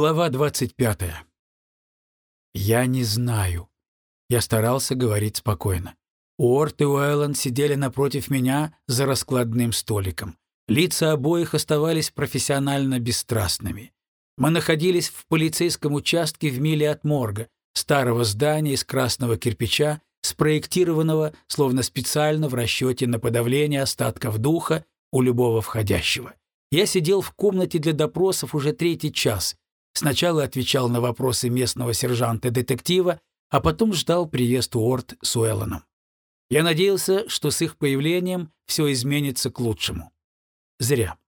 Глава 25. Я не знаю. Я старался говорить спокойно. Уорт и Уэллен сидели напротив меня за раскладным столиком. Лица обоих оставались профессионально бесстрастными. Мы находились в полицейском участке в миле от морга, старого здания из красного кирпича, спроектированного словно специально в расчете на подавление остатков духа у любого входящего. Я сидел в комнате для допросов уже третий час. Сначала отвечал на вопросы местного сержанта-детектива, а потом ждал приезд Уорд с Уэллоном. Я надеялся, что с их появлением все изменится к лучшему. Зря.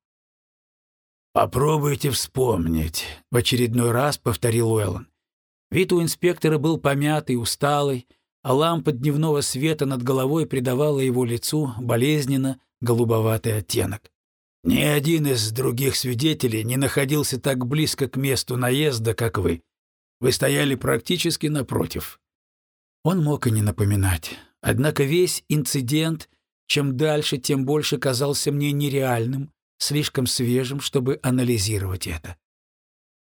«Попробуйте вспомнить», — в очередной раз повторил Уэллон. Вид у инспектора был помятый, усталый, а лампа дневного света над головой придавала его лицу болезненно голубоватый оттенок. Ни один из других свидетелей не находился так близко к месту наезда, как вы. Вы стояли практически напротив. Он мог и не напоминать. Однако весь инцидент, чем дальше, тем больше казался мне нереальным, слишком свежим, чтобы анализировать это.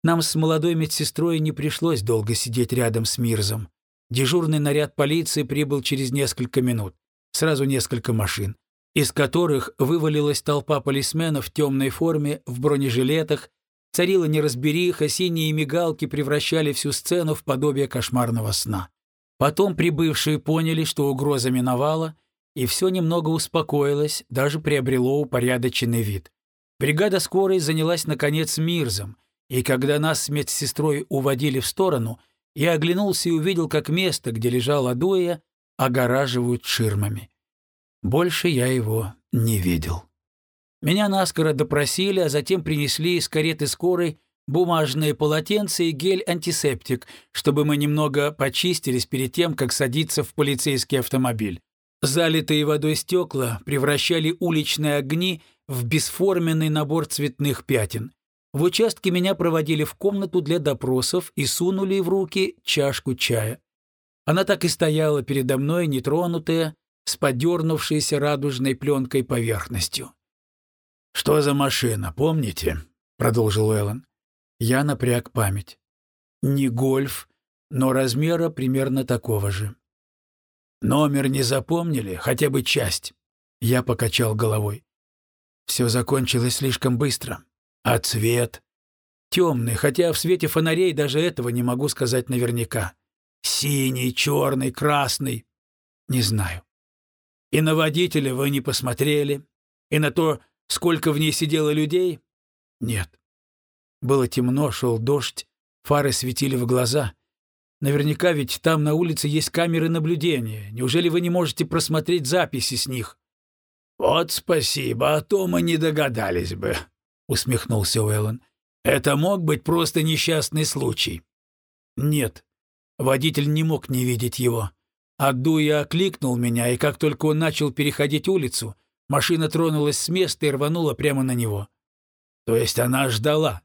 Нам с молодой медсестрой не пришлось долго сидеть рядом с Мирзом. Дежурный наряд полиции прибыл через несколько минут. Сразу несколько машин из которых вывалилась толпа полисменов в темной форме, в бронежилетах, царила неразбериха, синие мигалки превращали всю сцену в подобие кошмарного сна. Потом прибывшие поняли, что угроза миновала, и все немного успокоилось, даже приобрело упорядоченный вид. Бригада скорой занялась, наконец, Мирзом, и когда нас с медсестрой уводили в сторону, я оглянулся и увидел, как место, где лежал Адуя, огораживают ширмами. Больше я его не видел. Меня наскоро допросили, а затем принесли из кареты скорой бумажные полотенца и гель-антисептик, чтобы мы немного почистились перед тем, как садиться в полицейский автомобиль. Залитые водой стекла превращали уличные огни в бесформенный набор цветных пятен. В участке меня проводили в комнату для допросов и сунули в руки чашку чая. Она так и стояла передо мной, нетронутая, с подернувшейся радужной пленкой поверхностью. «Что за машина, помните?» — продолжил Эллен. Я напряг память. Не гольф, но размера примерно такого же. «Номер не запомнили? Хотя бы часть?» Я покачал головой. Все закончилось слишком быстро. А цвет? Темный, хотя в свете фонарей даже этого не могу сказать наверняка. Синий, черный, красный. Не знаю. И на водителя вы не посмотрели, и на то, сколько в ней сидело людей? Нет. Было темно, шел дождь, фары светили в глаза. Наверняка ведь там на улице есть камеры наблюдения. Неужели вы не можете просмотреть записи с них? Вот спасибо, а то мы не догадались бы, усмехнулся Уэллон. Это мог быть просто несчастный случай. Нет. Водитель не мог не видеть его. Аддуя окликнул меня, и как только он начал переходить улицу, машина тронулась с места и рванула прямо на него. То есть она ждала.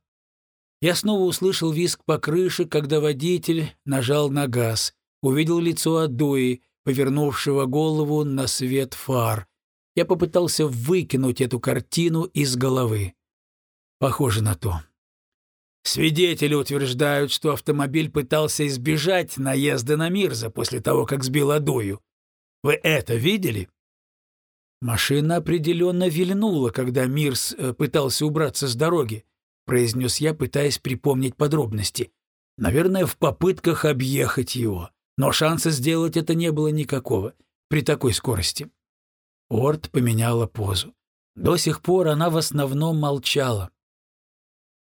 Я снова услышал визг по крыше, когда водитель нажал на газ, увидел лицо Адуи, повернувшего голову на свет фар. Я попытался выкинуть эту картину из головы. Похоже на то. Свидетели утверждают, что автомобиль пытался избежать наезда на Мирза после того, как сбил Адую. Вы это видели? Машина определенно вильнула, когда Мирз э, пытался убраться с дороги, произнес я, пытаясь припомнить подробности. Наверное, в попытках объехать его. Но шанса сделать это не было никакого при такой скорости. Орд поменяла позу. До сих пор она в основном молчала.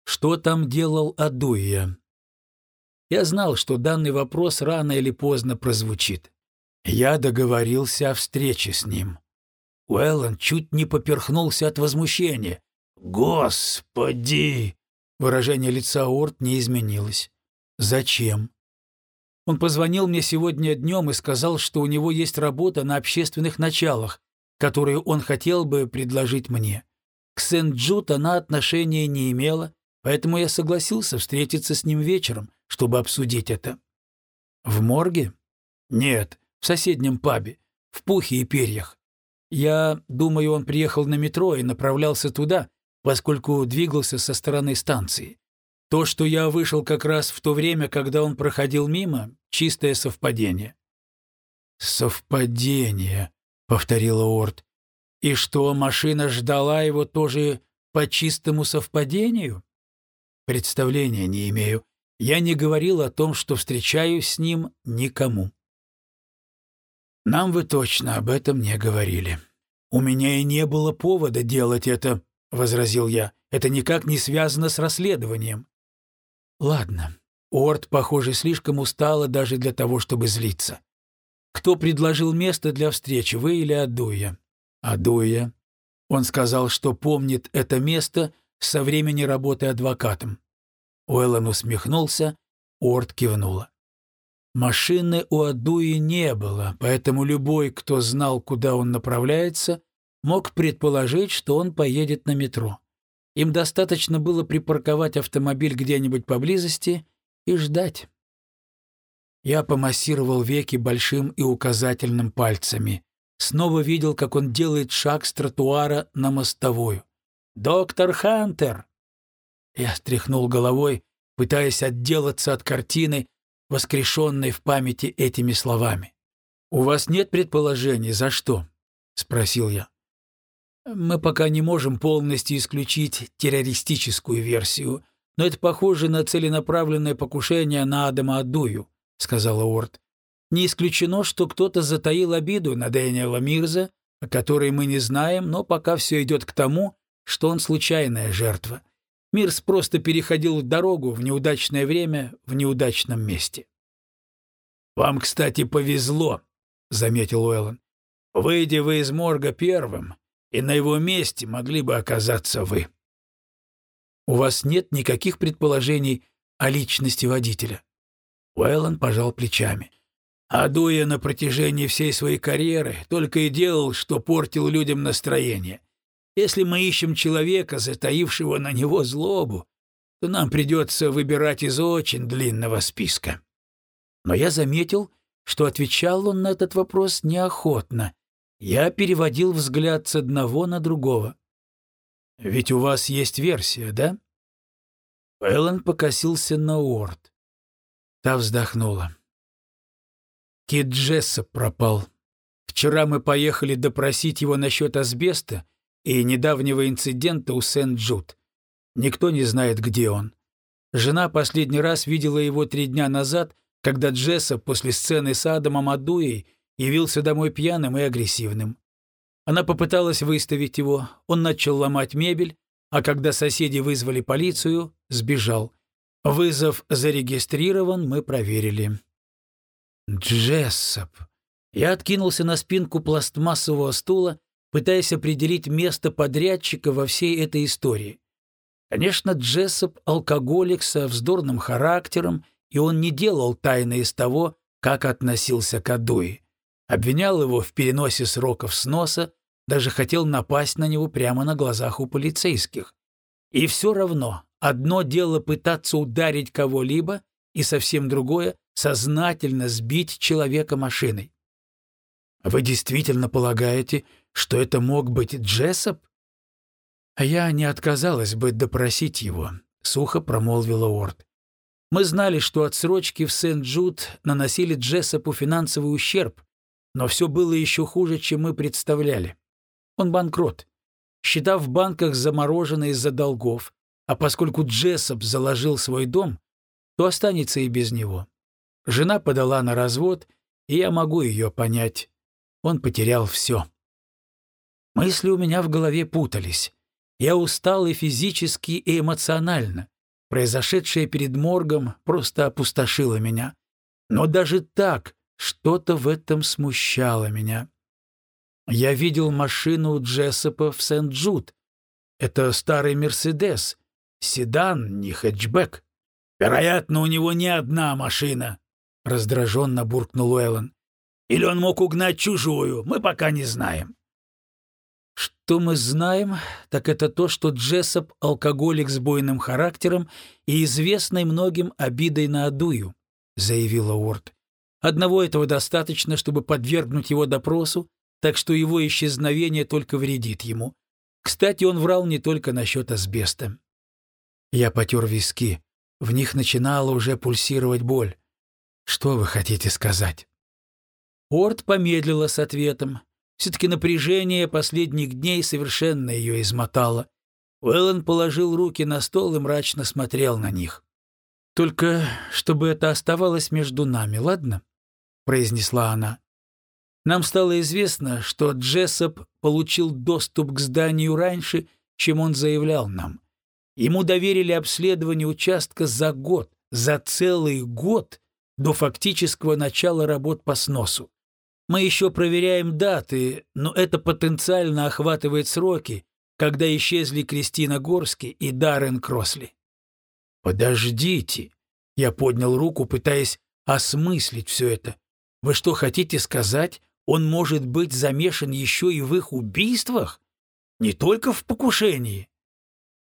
Что там делал Адуя? Я знал, что данный вопрос рано или поздно прозвучит. Я договорился о встрече с ним. Уэллон чуть не поперхнулся от возмущения. «Господи!» Выражение лица Орт не изменилось. «Зачем?» Он позвонил мне сегодня днем и сказал, что у него есть работа на общественных началах, которую он хотел бы предложить мне. К Сент-Джуд она отношения не имела, Поэтому я согласился встретиться с ним вечером, чтобы обсудить это. В морге? Нет, в соседнем пабе, в пухе и перьях. Я думаю, он приехал на метро и направлялся туда, поскольку двигался со стороны станции. То, что я вышел как раз в то время, когда он проходил мимо, чистое совпадение. «Совпадение», — повторила Орд. «И что, машина ждала его тоже по чистому совпадению?» «Представления не имею. Я не говорил о том, что встречаюсь с ним никому». «Нам вы точно об этом не говорили». «У меня и не было повода делать это», — возразил я. «Это никак не связано с расследованием». «Ладно. Орд, похоже, слишком устала даже для того, чтобы злиться. Кто предложил место для встречи, вы или Адуя?» «Адуя». Он сказал, что помнит это место со времени работы адвокатом. Уэллон усмехнулся, Орд кивнула. Машины у Адуи не было, поэтому любой, кто знал, куда он направляется, мог предположить, что он поедет на метро. Им достаточно было припарковать автомобиль где-нибудь поблизости и ждать. Я помассировал веки большим и указательным пальцами. Снова видел, как он делает шаг с тротуара на мостовую. «Доктор Хантер!» Я стряхнул головой, пытаясь отделаться от картины, воскрешенной в памяти этими словами. «У вас нет предположений, за что?» — спросил я. «Мы пока не можем полностью исключить террористическую версию, но это похоже на целенаправленное покушение на Адама Адую», — сказала Уорд. «Не исключено, что кто-то затаил обиду на Дэниела Мирза, о которой мы не знаем, но пока все идет к тому, что он случайная жертва. Мирс просто переходил дорогу в неудачное время в неудачном месте. «Вам, кстати, повезло», — заметил Уэллон. «Выйдя вы из морга первым, и на его месте могли бы оказаться вы». «У вас нет никаких предположений о личности водителя?» Уэллон пожал плечами. Адуя на протяжении всей своей карьеры только и делал, что портил людям настроение — если мы ищем человека, затаившего на него злобу, то нам придется выбирать из очень длинного списка. Но я заметил, что отвечал он на этот вопрос неохотно. Я переводил взгляд с одного на другого. «Ведь у вас есть версия, да?» Эллен покосился на Уорд. Та вздохнула. Кит Джессоп пропал. Вчера мы поехали допросить его насчет асбеста, и недавнего инцидента у Сент-Джуд. Никто не знает, где он. Жена последний раз видела его три дня назад, когда Джесса после сцены с Адамом Адуей явился домой пьяным и агрессивным. Она попыталась выставить его, он начал ломать мебель, а когда соседи вызвали полицию, сбежал. Вызов зарегистрирован, мы проверили. Джессоп. Я откинулся на спинку пластмассового стула пытаясь определить место подрядчика во всей этой истории. Конечно, Джессоп — алкоголик со вздорным характером, и он не делал тайны из того, как относился к Адуи. Обвинял его в переносе сроков сноса, даже хотел напасть на него прямо на глазах у полицейских. И все равно одно дело пытаться ударить кого-либо, и совсем другое — сознательно сбить человека машиной. Вы действительно полагаете, что это мог быть Джессоп? Я не отказалась бы допросить его, сухо промолвила Уорд. Мы знали, что отсрочки в Сент-Джуд наносили Джессопу финансовый ущерб, но все было еще хуже, чем мы представляли. Он банкрот. Счета в банках заморожены из-за долгов, а поскольку Джессоп заложил свой дом, то останется и без него. Жена подала на развод, и я могу ее понять. Он потерял все. Мысли у меня в голове путались. Я устал и физически, и эмоционально. Произошедшее перед моргом просто опустошило меня. Но даже так что-то в этом смущало меня. Я видел машину Джессопа в Сент-Джуд. Это старый «Мерседес», седан, не хэтчбэк. «Вероятно, у него не одна машина», — раздраженно буркнул Уэллон. «Или он мог угнать чужую, мы пока не знаем». Что мы знаем, так это то, что Джессоп — алкоголик с буйным характером и известный многим обидой на Адую, — заявила Уорд. Одного этого достаточно, чтобы подвергнуть его допросу, так что его исчезновение только вредит ему. Кстати, он врал не только насчет асбеста. Я потер виски. в них начинала уже пульсировать боль. Что вы хотите сказать? Орд помедлила с ответом. Все-таки напряжение последних дней совершенно ее измотало. Уэллен положил руки на стол и мрачно смотрел на них. «Только чтобы это оставалось между нами, ладно?» — произнесла она. «Нам стало известно, что Джессоп получил доступ к зданию раньше, чем он заявлял нам. Ему доверили обследование участка за год, за целый год до фактического начала работ по сносу. Мы еще проверяем даты, но это потенциально охватывает сроки, когда исчезли Кристина Горски и Даррен Кросли. «Подождите!» — я поднял руку, пытаясь осмыслить все это. «Вы что, хотите сказать, он может быть замешан еще и в их убийствах? Не только в покушении?»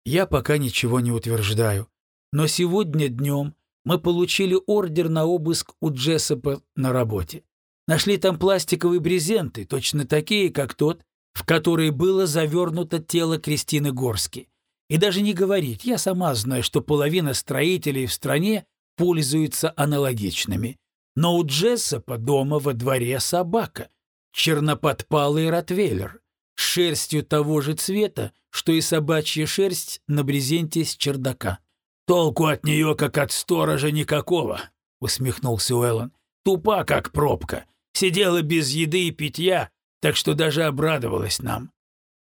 Я пока ничего не утверждаю, но сегодня днем мы получили ордер на обыск у Джессопа на работе. Нашли там пластиковые брезенты, точно такие, как тот, в который было завернуто тело Кристины Горски. И даже не говорить, я сама знаю, что половина строителей в стране пользуются аналогичными. Но у Джессопа дома во дворе собака, черноподпалый ротвейлер, с шерстью того же цвета, что и собачья шерсть на брезенте с чердака. «Толку от нее, как от сторожа, никакого», — усмехнулся Уэллон. «Тупа, как пробка сидела без еды и питья, так что даже обрадовалась нам.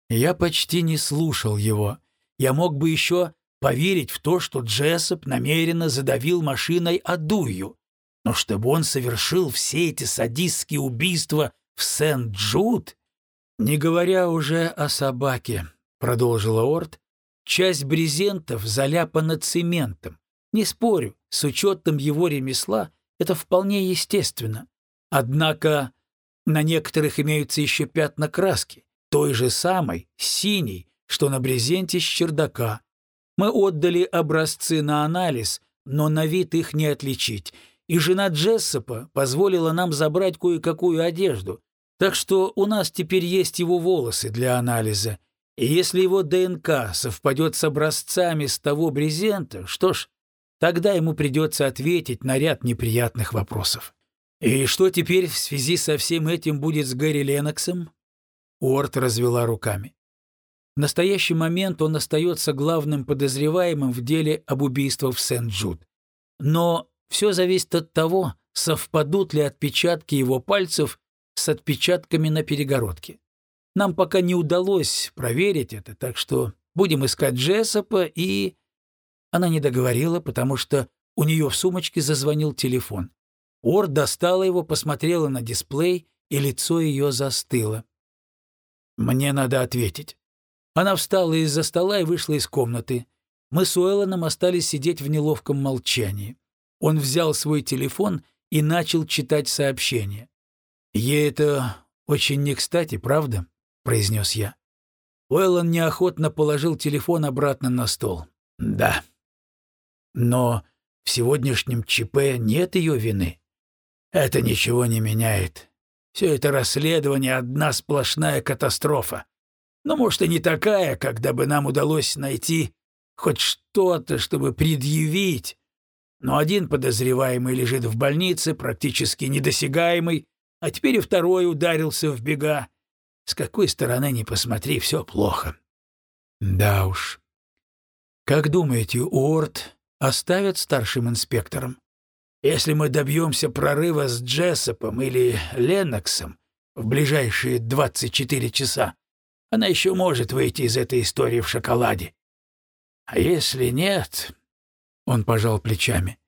Я почти не слушал его. Я мог бы еще поверить в то, что Джессоп намеренно задавил машиной Адую. Но чтобы он совершил все эти садистские убийства в Сент-Джуд, не говоря уже о собаке, продолжила Орт, часть брезентов заляпана цементом. Не спорю, с учетом его ремесла это вполне естественно. Однако на некоторых имеются еще пятна краски, той же самой, синей, что на брезенте с чердака. Мы отдали образцы на анализ, но на вид их не отличить, и жена Джессопа позволила нам забрать кое-какую одежду, так что у нас теперь есть его волосы для анализа. И если его ДНК совпадет с образцами с того брезента, что ж, тогда ему придется ответить на ряд неприятных вопросов. «И что теперь в связи со всем этим будет с Гэри Леноксом?» Уорд развела руками. В настоящий момент он остается главным подозреваемым в деле об убийстве в Сент-Джуд. Но все зависит от того, совпадут ли отпечатки его пальцев с отпечатками на перегородке. Нам пока не удалось проверить это, так что будем искать Джессопа и... Она не договорила, потому что у нее в сумочке зазвонил телефон. Ор достала его, посмотрела на дисплей, и лицо ее застыло. «Мне надо ответить». Она встала из-за стола и вышла из комнаты. Мы с Уэллоном остались сидеть в неловком молчании. Он взял свой телефон и начал читать сообщение. «Ей это очень не кстати, правда?» — произнес я. Уэллон неохотно положил телефон обратно на стол. «Да. Но в сегодняшнем ЧП нет ее вины. Это ничего не меняет. Все это расследование — одна сплошная катастрофа. Но, может, и не такая, когда бы нам удалось найти хоть что-то, чтобы предъявить. Но один подозреваемый лежит в больнице, практически недосягаемый, а теперь и второй ударился в бега. С какой стороны ни посмотри, все плохо. Да уж. Как думаете, Уорд оставят старшим инспектором? Если мы добьемся прорыва с Джессопом или Ленноксом в ближайшие 24 часа, она еще может выйти из этой истории в шоколаде. А если нет...» — он пожал плечами.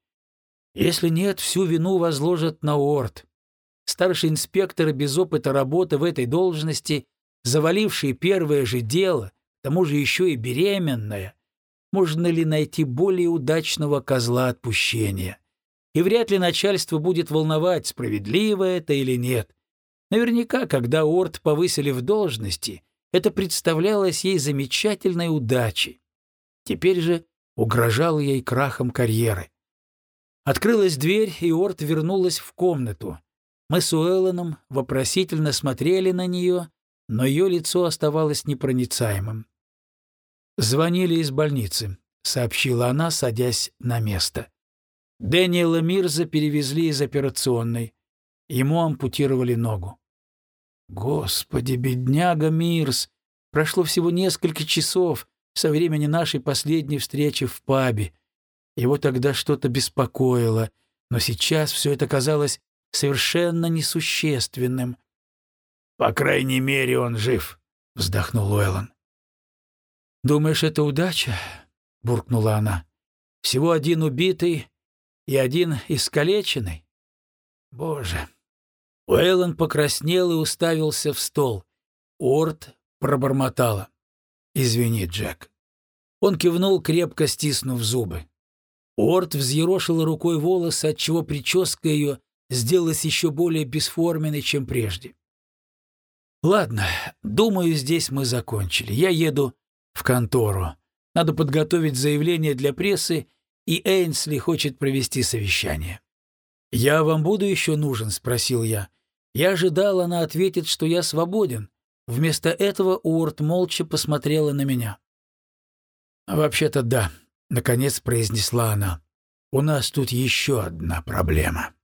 «Если нет, всю вину возложат на Орд. Старший инспектор без опыта работы в этой должности, заваливший первое же дело, к тому же еще и беременная, можно ли найти более удачного козла отпущения?» И вряд ли начальство будет волновать, справедливо это или нет. Наверняка, когда Орд повысили в должности, это представлялось ей замечательной удачей. Теперь же угрожало ей крахом карьеры. Открылась дверь, и Орд вернулась в комнату. Мы с Уэллоном вопросительно смотрели на нее, но ее лицо оставалось непроницаемым. «Звонили из больницы», — сообщила она, садясь на место. Дэниела Мирза перевезли из операционной. Ему ампутировали ногу. Господи, бедняга Мирз! Прошло всего несколько часов со времени нашей последней встречи в пабе. Его тогда что-то беспокоило, но сейчас все это казалось совершенно несущественным. «По крайней мере, он жив», — вздохнул Уэллон. «Думаешь, это удача?» — буркнула она. «Всего один убитый и один искалеченный? Боже!» Уэллон покраснел и уставился в стол. Орт пробормотала. «Извини, Джек». Он кивнул, крепко стиснув зубы. Орт взъерошила рукой волосы, отчего прическа ее сделалась еще более бесформенной, чем прежде. «Ладно, думаю, здесь мы закончили. Я еду в контору. Надо подготовить заявление для прессы, и Эйнсли хочет провести совещание». «Я вам буду еще нужен?» — спросил я. Я ожидал, она ответит, что я свободен. Вместо этого Уорд молча посмотрела на меня. «Вообще-то да», — наконец произнесла она. «У нас тут еще одна проблема».